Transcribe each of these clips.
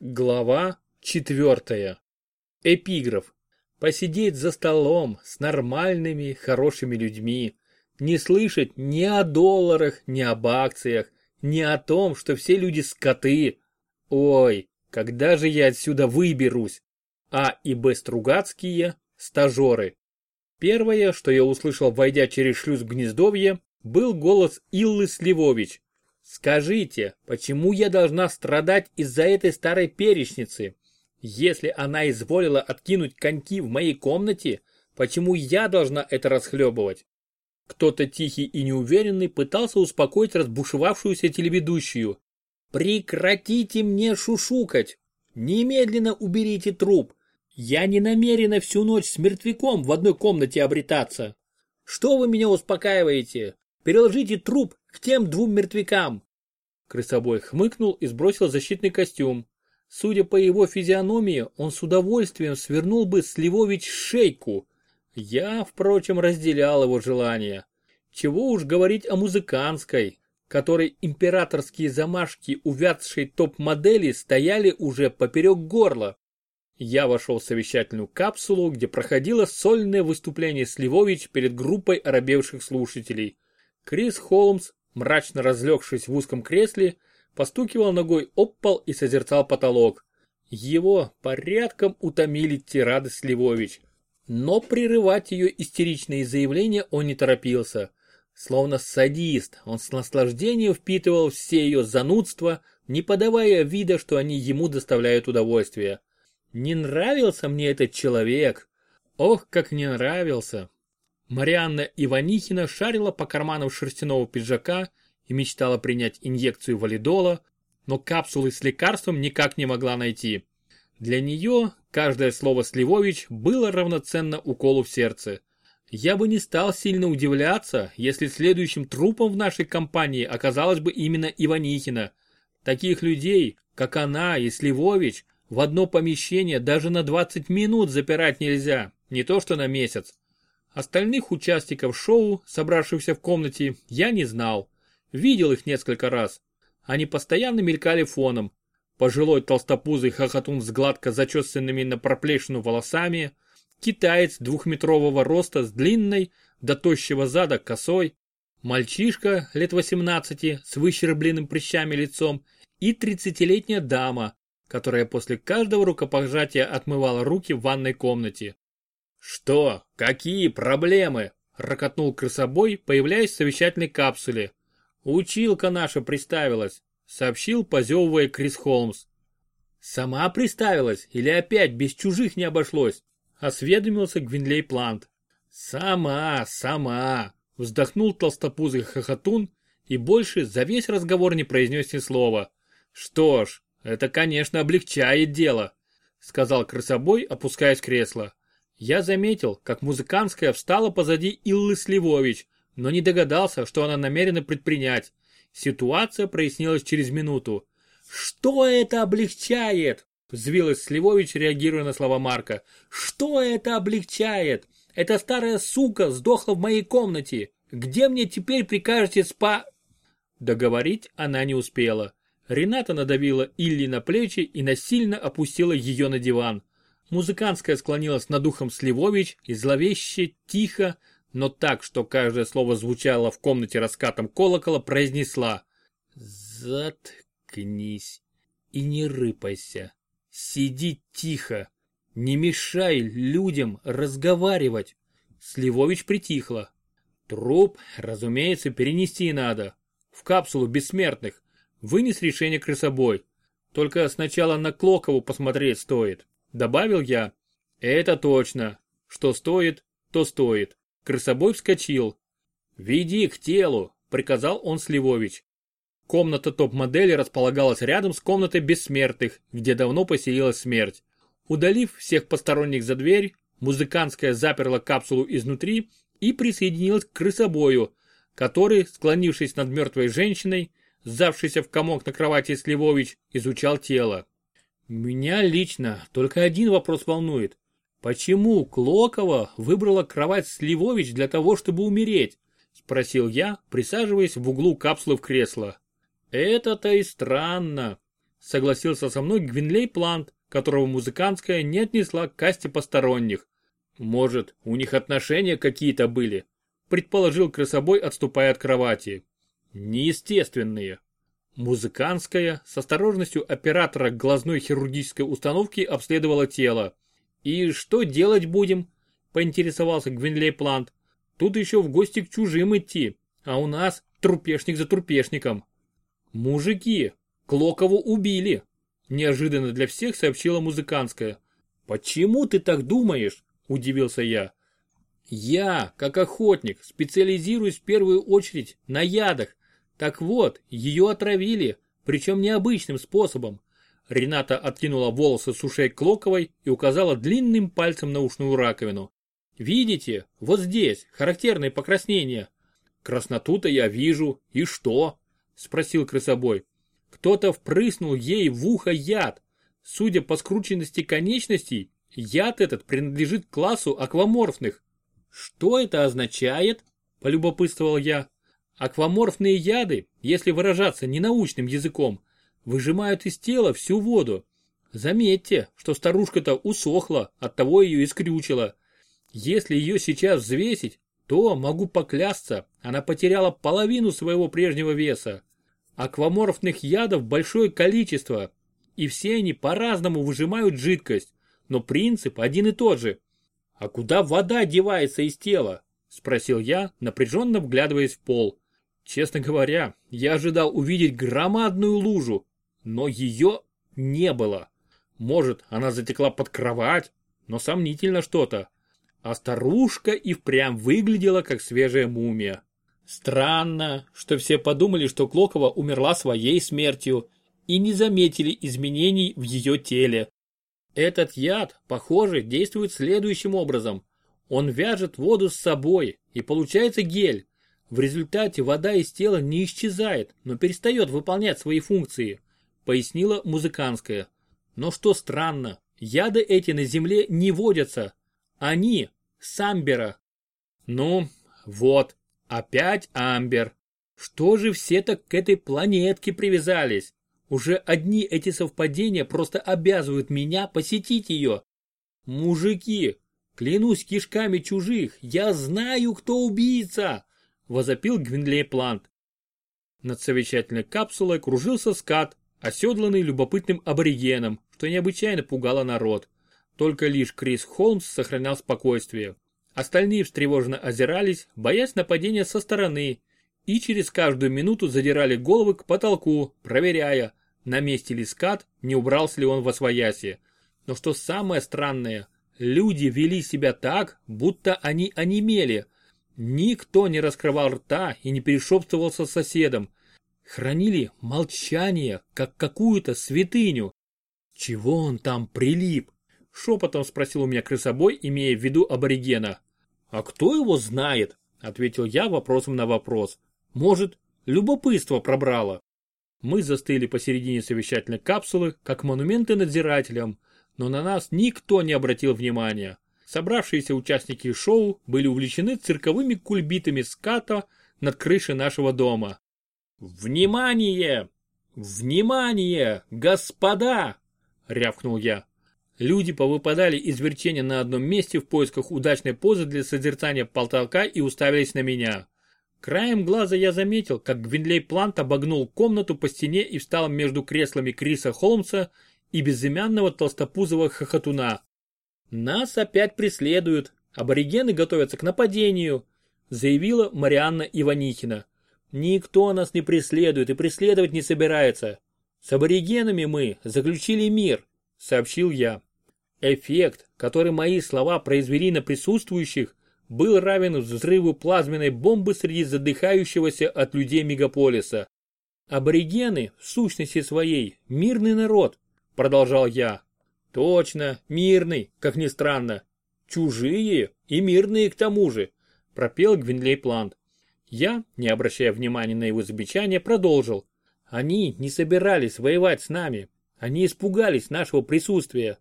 Глава четвертая. Эпиграф. Посидеть за столом с нормальными, хорошими людьми. Не слышать ни о долларах, ни об акциях, ни о том, что все люди скоты. Ой, когда же я отсюда выберусь? А и Б. Стругацкие – стажеры. Первое, что я услышал, войдя через шлюз в гнездовье, был голос Иллы Сливович. «Скажите, почему я должна страдать из-за этой старой перечницы? Если она изволила откинуть коньки в моей комнате, почему я должна это расхлебывать?» Кто-то тихий и неуверенный пытался успокоить разбушевавшуюся телеведущую. «Прекратите мне шушукать! Немедленно уберите труп! Я не намерена всю ночь с мертвяком в одной комнате обретаться. Что вы меня успокаиваете? Переложите труп к тем двум мертвякам. Крысобой хмыкнул и сбросил защитный костюм. Судя по его физиономии, он с удовольствием свернул бы Сливович шейку. Я, впрочем, разделял его желание. Чего уж говорить о музыканской, которой императорские замашки увядшей топ-модели стояли уже поперек горла. Я вошел в совещательную капсулу, где проходило сольное выступление Сливович перед группой оробевших слушателей. Крис Холмс, мрачно разлегшись в узком кресле, постукивал ногой об пол и созерцал потолок. Его порядком утомили тирады Сливович. Но прерывать ее истеричные заявления он не торопился. Словно садист, он с наслаждением впитывал все ее занудства, не подавая вида, что они ему доставляют удовольствие. Не нравился мне этот человек. Ох, как не нравился. Марианна Иванихина шарила по карманам шерстяного пиджака и мечтала принять инъекцию валидола, но капсулы с лекарством никак не могла найти. Для нее каждое слово Сливович было равноценно уколу в сердце. Я бы не стал сильно удивляться, если следующим трупом в нашей компании оказалась бы именно Иванихина. Таких людей, как она и Сливович, в одно помещение даже на 20 минут запирать нельзя, не то что на месяц. Остальных участников шоу, собравшихся в комнате, я не знал. Видел их несколько раз. Они постоянно мелькали фоном. Пожилой толстопузый хохотун с гладко зачесанными на проплешину волосами, китаец двухметрового роста с длинной, до тощего зада косой, мальчишка лет 18 с выщербленным прыщами лицом и 30-летняя дама, которая после каждого рукопожатия отмывала руки в ванной комнате. «Что? Какие проблемы?» – ракотнул крысобой, появляясь в совещательной капсуле. «Училка наша приставилась», – сообщил, позевывая Крис Холмс. «Сама приставилась или опять без чужих не обошлось?» – осведомился Гвинлей Плант. «Сама, сама!» – вздохнул толстопузый хохотун и больше за весь разговор не произнес ни слова. «Что ж, это, конечно, облегчает дело, сказал крысобой, опускаясь в кресло. Я заметил, как музыкантская встала позади Иллы Сливович, но не догадался, что она намерена предпринять. Ситуация прояснилась через минуту. «Что это облегчает?» – взвилась Сливович, реагируя на слова Марка. «Что это облегчает? Эта старая сука сдохла в моей комнате. Где мне теперь прикажете спа...» Договорить она не успела. Рената надавила Илли на плечи и насильно опустила ее на диван. Музыкантская склонилась над ухом Сливович и зловеще, тихо, но так, что каждое слово звучало в комнате раскатом колокола, произнесла «Заткнись и не рыпайся. Сиди тихо. Не мешай людям разговаривать». Сливович притихла. Труп, разумеется, перенести надо. В капсулу бессмертных вынес решение крысобой. Только сначала на Клокову посмотреть стоит. Добавил я. Это точно. Что стоит, то стоит. Крысобой вскочил. «Веди к телу», — приказал он Сливович. Комната топ-модели располагалась рядом с комнатой бессмертных, где давно поселилась смерть. Удалив всех посторонних за дверь, музыкантская заперла капсулу изнутри и присоединилась к крысобою, который, склонившись над мертвой женщиной, сжавшийся в комок на кровати Сливович, изучал тело. Меня лично только один вопрос волнует. Почему Клокова выбрала кровать Сливович для того, чтобы умереть? Спросил я, присаживаясь в углу капсулы в кресло. Это-то и странно. согласился со мной Гвинлей Плант, которого музыкантская не отнесла к касте посторонних. Может, у них отношения какие-то были? Предположил крысобой, отступая от кровати. Неестественные. Музыкантская с осторожностью оператора глазной хирургической установки обследовала тело. «И что делать будем?» – поинтересовался Гвинлей Плант. «Тут еще в гости к чужим идти, а у нас трупешник за трупешником». «Мужики, Клокову убили!» – неожиданно для всех сообщила музыкантская. «Почему ты так думаешь?» – удивился я. «Я, как охотник, специализируюсь в первую очередь на ядах так вот, ее отравили, причем необычным способом. Рената откинула волосы с ушей Клоковой и указала длинным пальцем на ушную раковину. Видите, вот здесь, характерные покраснения. Красноту-то я вижу, и что? Спросил крысобой. Кто-то впрыснул ей в ухо яд. Судя по скрученности конечностей, яд этот принадлежит классу акваморфных. Что это означает? Полюбопытствовал я. Акваморфные яды, если выражаться ненаучным языком, выжимают из тела всю воду. Заметьте, что старушка-то усохла, оттого ее и скрючило. Если ее сейчас взвесить, то, могу поклясться, она потеряла половину своего прежнего веса. Акваморфных ядов большое количество, и все они по-разному выжимают жидкость, но принцип один и тот же. А куда вода девается из тела? Спросил я, напряженно вглядываясь в пол. Честно говоря, я ожидал увидеть громадную лужу, но ее не было. Может, она затекла под кровать, но сомнительно что-то. А старушка и впрямь выглядела как свежая мумия. Странно, что все подумали, что Клокова умерла своей смертью и не заметили изменений в ее теле. Этот яд, похоже, действует следующим образом. Он вяжет воду с собой, и получается гель, в результате вода из тела не исчезает, но перестает выполнять свои функции, пояснила музыканская. Но что странно, яды эти на земле не водятся. Они с амбера. Ну, вот, опять амбер. Что же все так к этой планетке привязались? Уже одни эти совпадения просто обязывают меня посетить ее. Мужики, клянусь кишками чужих, я знаю, кто убийца возопил Гвинлей Плант. Над совещательной капсулой кружился скат, оседланный любопытным аборигеном, что необычайно пугало народ. Только лишь Крис Холмс сохранял спокойствие. Остальные встревоженно озирались, боясь нападения со стороны, и через каждую минуту задирали головы к потолку, проверяя, на месте ли скат, не убрался ли он во свояси. Но что самое странное, люди вели себя так, будто они онемели – Никто не раскрывал рта и не перешептывался с соседом. Хранили молчание, как какую-то святыню. Чего он там прилип? Шепотом спросил у меня крысобой, имея в виду аборигена. А кто его знает? Ответил я вопросом на вопрос. Может, любопытство пробрало. Мы застыли посередине совещательной капсулы, как монументы надзирателям, но на нас никто не обратил внимания собравшиеся участники шоу были увлечены цирковыми кульбитами ската над крышей нашего дома. «Внимание! Внимание, господа!» – рявкнул я. Люди повыпадали из верчения на одном месте в поисках удачной позы для созерцания потолка и уставились на меня. Краем глаза я заметил, как Гвинлей Плант обогнул комнату по стене и встал между креслами Криса Холмса и безымянного толстопузого хохотуна. «Нас опять преследуют, аборигены готовятся к нападению», заявила Марианна Иванихина. «Никто нас не преследует и преследовать не собирается. С аборигенами мы заключили мир», сообщил я. Эффект, который мои слова произвели на присутствующих, был равен взрыву плазменной бомбы среди задыхающегося от людей мегаполиса. Аборигены, в сущности своей, мирный народ, продолжал я. Точно, мирный, как ни странно. Чужие и мирные к тому же, пропел Гвинлей Плант. Я, не обращая внимания на его замечание, продолжил. Они не собирались воевать с нами. Они испугались нашего присутствия.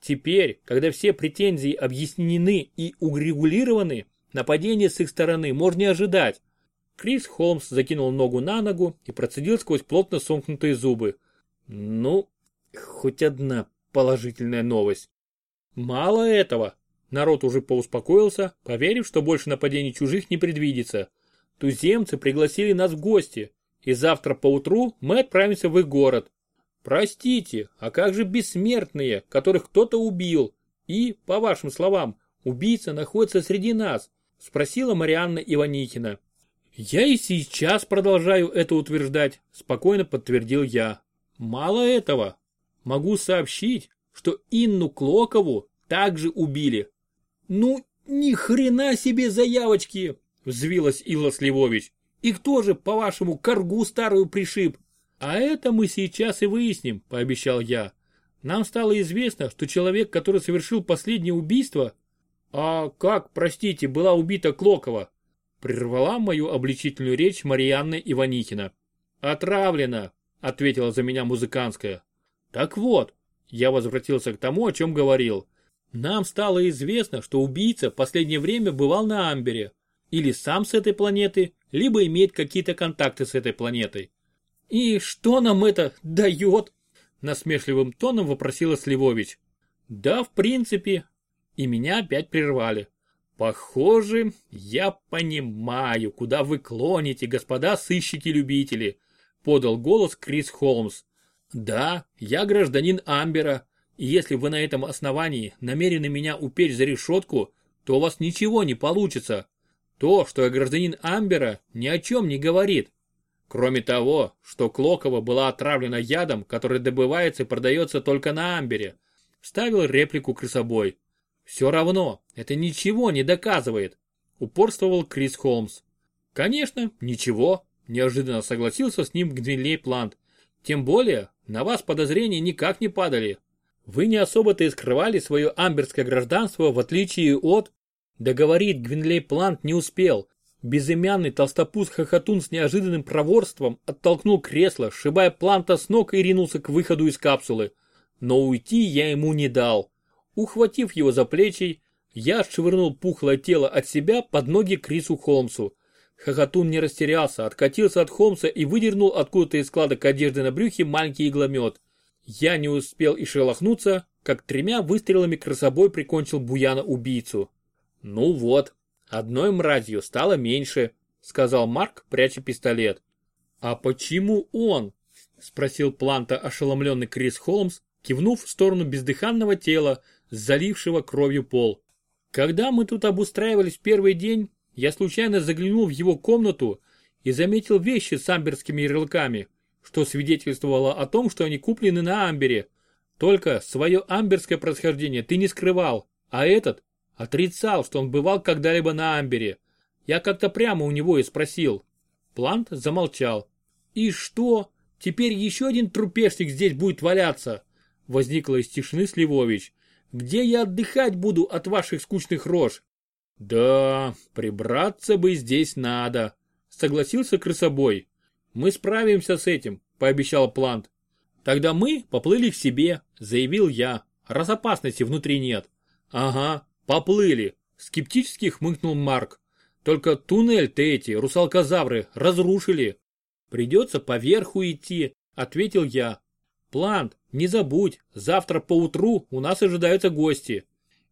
Теперь, когда все претензии объяснены и урегулированы, нападение с их стороны можно не ожидать. Крис Холмс закинул ногу на ногу и процедил сквозь плотно сомкнутые зубы. Ну, хоть одна положительная новость. Мало этого. Народ уже поуспокоился, поверив, что больше нападений чужих не предвидится. Туземцы пригласили нас в гости, и завтра поутру мы отправимся в их город. Простите, а как же бессмертные, которых кто-то убил? И, по вашим словам, убийца находится среди нас? Спросила Марианна Иваникина. Я и сейчас продолжаю это утверждать, спокойно подтвердил я. Мало этого, могу сообщить, что Инну Клокову также убили. Ну, ни хрена себе заявочки, взвилась Илла Сливович. И кто же, по-вашему, коргу старую пришиб? А это мы сейчас и выясним, пообещал я. Нам стало известно, что человек, который совершил последнее убийство... А как, простите, была убита Клокова? Прервала мою обличительную речь Марьянна Иваникина. Отравлена, ответила за меня музыкантская. Так вот, я возвратился к тому, о чем говорил. Нам стало известно, что убийца в последнее время бывал на Амбере. Или сам с этой планеты, либо имеет какие-то контакты с этой планетой. «И что нам это дает?» Насмешливым тоном вопросила Сливович. «Да, в принципе». И меня опять прервали. «Похоже, я понимаю, куда вы клоните, господа сыщики-любители», подал голос Крис Холмс. «Да, я гражданин Амбера, и если вы на этом основании намерены меня упечь за решетку, то у вас ничего не получится. То, что я гражданин Амбера, ни о чем не говорит. Кроме того, что Клокова была отравлена ядом, который добывается и продается только на Амбере, вставил реплику крысобой. Все равно, это ничего не доказывает, упорствовал Крис Холмс. Конечно, ничего, неожиданно согласился с ним Гвинлей Плант. Тем более, на вас подозрения никак не падали. Вы не особо-то и скрывали свое амберское гражданство, в отличие от... Договорить Гвинлей Плант не успел, Безымянный толстопуз-хохотун с неожиданным проворством оттолкнул кресло, сшибая планта с ног и ринулся к выходу из капсулы. Но уйти я ему не дал. Ухватив его за плечи, я отшвырнул пухлое тело от себя под ноги Крису Холмсу. Хохотун не растерялся, откатился от Холмса и выдернул откуда-то из складок одежды на брюхе маленький игломет. Я не успел и шелохнуться, как тремя выстрелами красобой прикончил Буяна убийцу. Ну вот, Одной мразью стало меньше, сказал Марк, пряча пистолет. А почему он? Спросил Планта ошеломленный Крис Холмс, кивнув в сторону бездыханного тела, залившего кровью пол. Когда мы тут обустраивались в первый день, я случайно заглянул в его комнату и заметил вещи с амберскими ярлыками, что свидетельствовало о том, что они куплены на амбере. Только свое амберское происхождение ты не скрывал, а этот Отрицал, что он бывал когда-либо на Амбере. Я как-то прямо у него и спросил. Плант замолчал. «И что? Теперь еще один трупешник здесь будет валяться?» Возникла из тишины Сливович. «Где я отдыхать буду от ваших скучных рож?» «Да, прибраться бы здесь надо», согласился крысобой. «Мы справимся с этим», пообещал Плант. «Тогда мы поплыли к себе», заявил я, раз опасности внутри нет. «Ага, Поплыли, скептически хмыкнул Марк. Только туннель-то эти, русалкозавры, разрушили. Придется поверху идти, ответил я. Плант, не забудь, завтра поутру у нас ожидаются гости.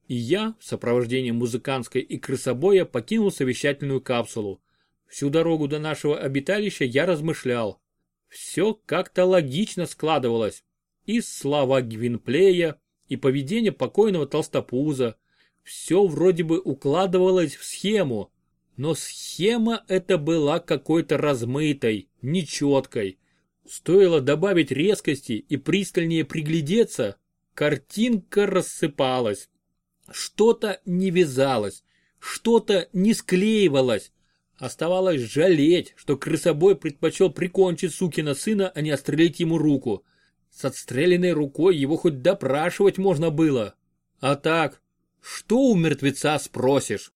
И я, в сопровождении музыкантской и крысобоя, покинул совещательную капсулу. Всю дорогу до нашего обиталища я размышлял. Все как-то логично складывалось. И слова Гвинплея, и поведение покойного толстопуза, все вроде бы укладывалось в схему, но схема эта была какой-то размытой, нечеткой. Стоило добавить резкости и пристальнее приглядеться, картинка рассыпалась. Что-то не вязалось, что-то не склеивалось. Оставалось жалеть, что крысобой предпочел прикончить сукина сына, а не отстрелить ему руку. С отстрелянной рукой его хоть допрашивать можно было. А так, что у мертвеца спросишь?